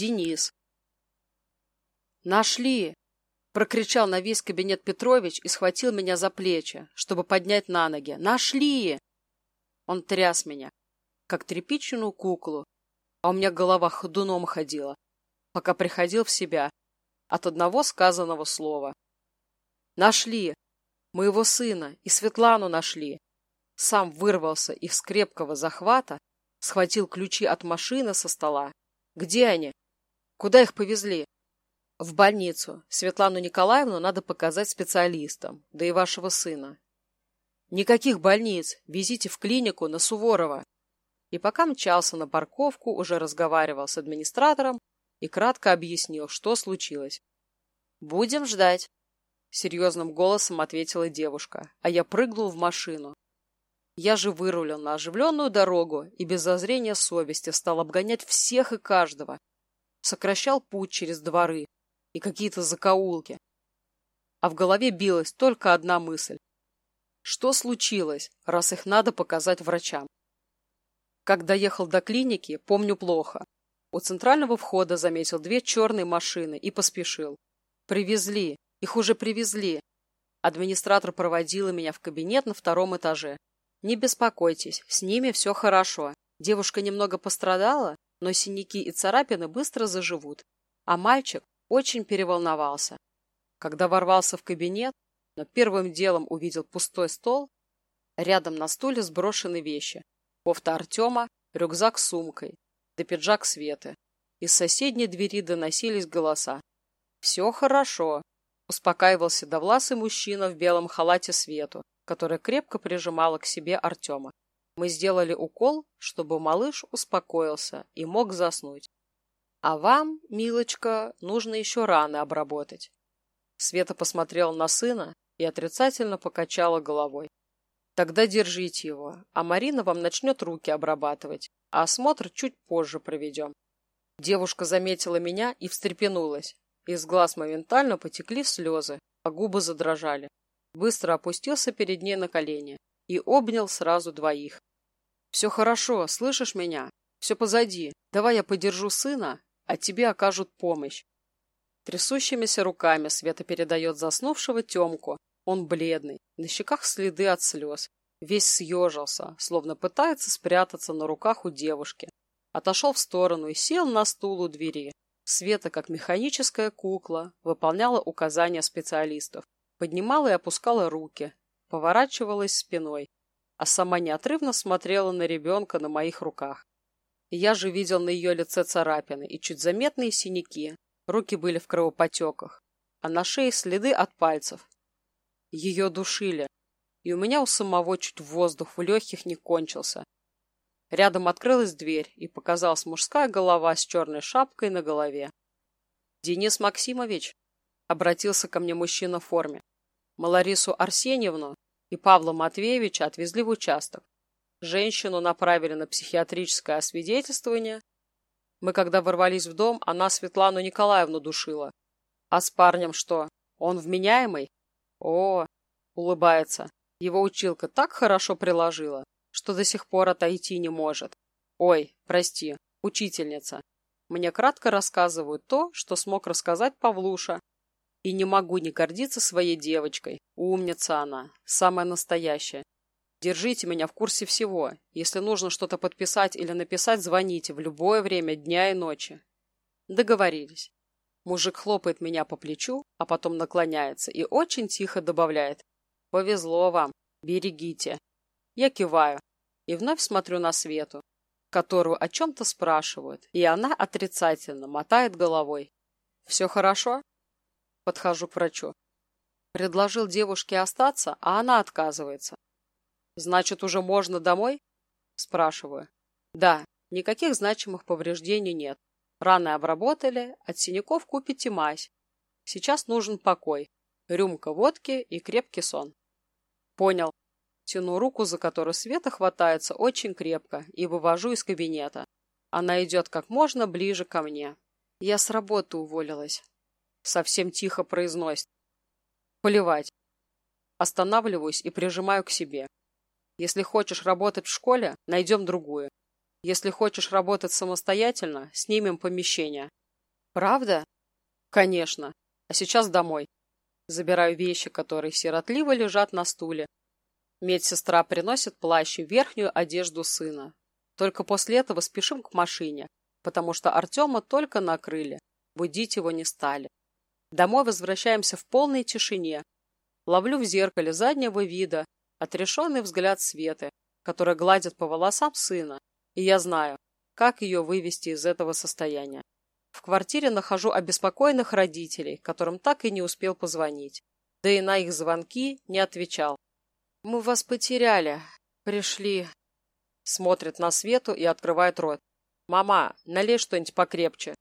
Денис. «Нашли!» — прокричал на весь кабинет Петрович и схватил меня за плечи, чтобы поднять на ноги. «Нашли!» Он тряс меня, как тряпичную куклу, а у меня голова ходуном ходила, пока приходил в себя от одного сказанного слова. «Нашли! Моего сына и Светлану нашли!» Сам вырвался из крепкого захвата, схватил ключи от машины со стола. «Где они? Куда их повезли?» В больницу. Светлану Николаевну надо показать специалистам, да и вашего сына. Никаких больниц. Везите в клинику на Суворова. И пока мчался на парковку, уже разговаривал с администратором и кратко объяснил, что случилось. Будем ждать. Серьезным голосом ответила девушка, а я прыгнул в машину. Я же вырулил на оживленную дорогу и без зазрения совести стал обгонять всех и каждого. Сокращал путь через дворы, и какие-то закоулки. А в голове билась только одна мысль. Что случилось, раз их надо показать врачам? Как доехал до клиники, помню плохо. У центрального входа заметил две черные машины и поспешил. Привезли. Их уже привезли. Администратор проводила меня в кабинет на втором этаже. Не беспокойтесь, с ними все хорошо. Девушка немного пострадала, но синяки и царапины быстро заживут. А мальчик очень переволновался. Когда ворвался в кабинет, но первым делом увидел пустой стол, рядом на стуле сброшены вещи. Кофта Артема, рюкзак с сумкой, да пиджак Светы. Из соседней двери доносились голоса. «Все хорошо», — успокаивался довласый мужчина в белом халате Свету, которая крепко прижимала к себе Артема. Мы сделали укол, чтобы малыш успокоился и мог заснуть. А вам, милочка, нужно еще раны обработать. Света посмотрела на сына и отрицательно покачала головой. Тогда держите его, а Марина вам начнет руки обрабатывать, а осмотр чуть позже проведем. Девушка заметила меня и встрепенулась. Из глаз моментально потекли слезы, а губы задрожали. Быстро опустился перед ней на колени и обнял сразу двоих. «Все хорошо, слышишь меня? Все позади. Давай я подержу сына, а тебе окажут помощь. Трясущимися руками Света передает заснувшего Темку. Он бледный, на щеках следы от слез. Весь съежился, словно пытается спрятаться на руках у девушки. Отошел в сторону и сел на стул у двери. Света, как механическая кукла, выполняла указания специалистов. Поднимала и опускала руки, поворачивалась спиной, а сама неотрывно смотрела на ребенка на моих руках. Я же видел на ее лице царапины и чуть заметные синяки. Руки были в кровопотеках, а на шее следы от пальцев. Ее душили, и у меня у самого чуть воздух в легких не кончился. Рядом открылась дверь, и показалась мужская голова с черной шапкой на голове. «Денис Максимович», — обратился ко мне мужчина в форме, — «Маларису Арсеньевну и Павла Матвеевича отвезли в участок. Женщину направили на психиатрическое освидетельствование. Мы, когда ворвались в дом, она Светлану Николаевну душила. А с парнем что? Он вменяемый? О, улыбается. Его училка так хорошо приложила, что до сих пор отойти не может. Ой, прости, учительница. Мне кратко рассказывают то, что смог рассказать Павлуша. И не могу не гордиться своей девочкой. Умница она, самая настоящая. Держите меня в курсе всего. Если нужно что-то подписать или написать, звоните в любое время дня и ночи. Договорились. Мужик хлопает меня по плечу, а потом наклоняется и очень тихо добавляет. Повезло вам. Берегите. Я киваю и вновь смотрю на Свету, которую о чем-то спрашивают, и она отрицательно мотает головой. Все хорошо? Подхожу к врачу. Предложил девушке остаться, а она отказывается. Значит, уже можно домой? Спрашиваю. Да, никаких значимых повреждений нет. Раны обработали, от синяков купите мазь. Сейчас нужен покой. Рюмка водки и крепкий сон. Понял. Тяну руку, за которую Света хватается очень крепко, и вывожу из кабинета. Она идет как можно ближе ко мне. Я с работы уволилась. Совсем тихо произносит. Поливать. Останавливаюсь и прижимаю к себе. Если хочешь работать в школе, найдем другую. Если хочешь работать самостоятельно, снимем помещение. Правда? Конечно. А сейчас домой. Забираю вещи, которые сиротливо лежат на стуле. Медсестра приносит плащ и верхнюю одежду сына. Только после этого спешим к машине, потому что Артема только накрыли. Будить его не стали. Домой возвращаемся в полной тишине. Ловлю в зеркале заднего вида отрешенный взгляд Светы, которая гладит по волосам сына, и я знаю, как ее вывести из этого состояния. В квартире нахожу обеспокоенных родителей, которым так и не успел позвонить. Да и на их звонки не отвечал. «Мы вас потеряли. Пришли...» Смотрит на Свету и открывает рот. «Мама, налей что-нибудь покрепче».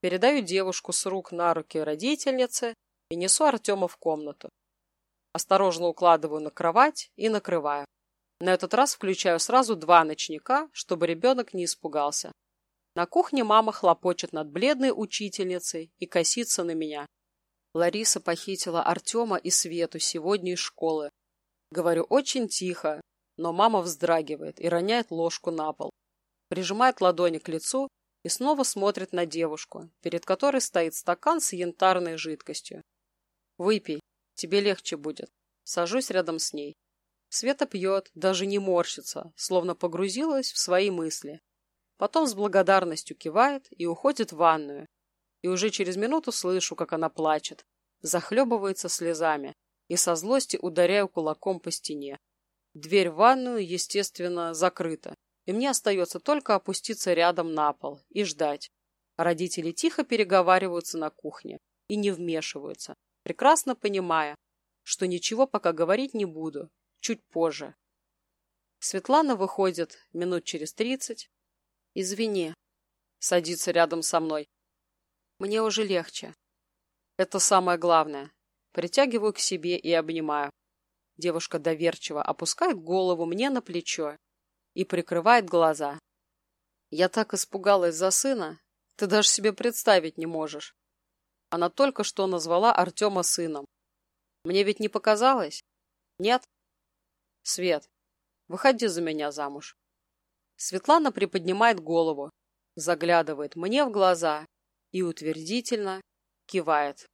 Передаю девушку с рук на руки родительнице и несу Артема в комнату. Осторожно укладываю на кровать и накрываю. На этот раз включаю сразу два ночника, чтобы ребенок не испугался. На кухне мама хлопочет над бледной учительницей и косится на меня. Лариса похитила Артема и Свету сегодня из школы. Говорю очень тихо, но мама вздрагивает и роняет ложку на пол. Прижимает ладони к лицу и снова смотрит на девушку, перед которой стоит стакан с янтарной жидкостью. «Выпей, тебе легче будет». Сажусь рядом с ней. Света пьет, даже не морщится, словно погрузилась в свои мысли. Потом с благодарностью кивает и уходит в ванную. И уже через минуту слышу, как она плачет, захлебывается слезами и со злости ударяю кулаком по стене. Дверь в ванную, естественно, закрыта, и мне остается только опуститься рядом на пол и ждать. Родители тихо переговариваются на кухне и не вмешиваются, прекрасно понимая, что ничего пока говорить не буду, чуть позже. Светлана выходит минут через тридцать. Извини. Садится рядом со мной. Мне уже легче. Это самое главное. Притягиваю к себе и обнимаю. Девушка доверчиво опускает голову мне на плечо и прикрывает глаза. Я так испугалась за сына, ты даже себе представить не можешь. Она только что назвала Артема сыном. Мне ведь не показалось? Нет? Свет, выходи за меня замуж. Светлана приподнимает голову, заглядывает мне в глаза и утвердительно кивает.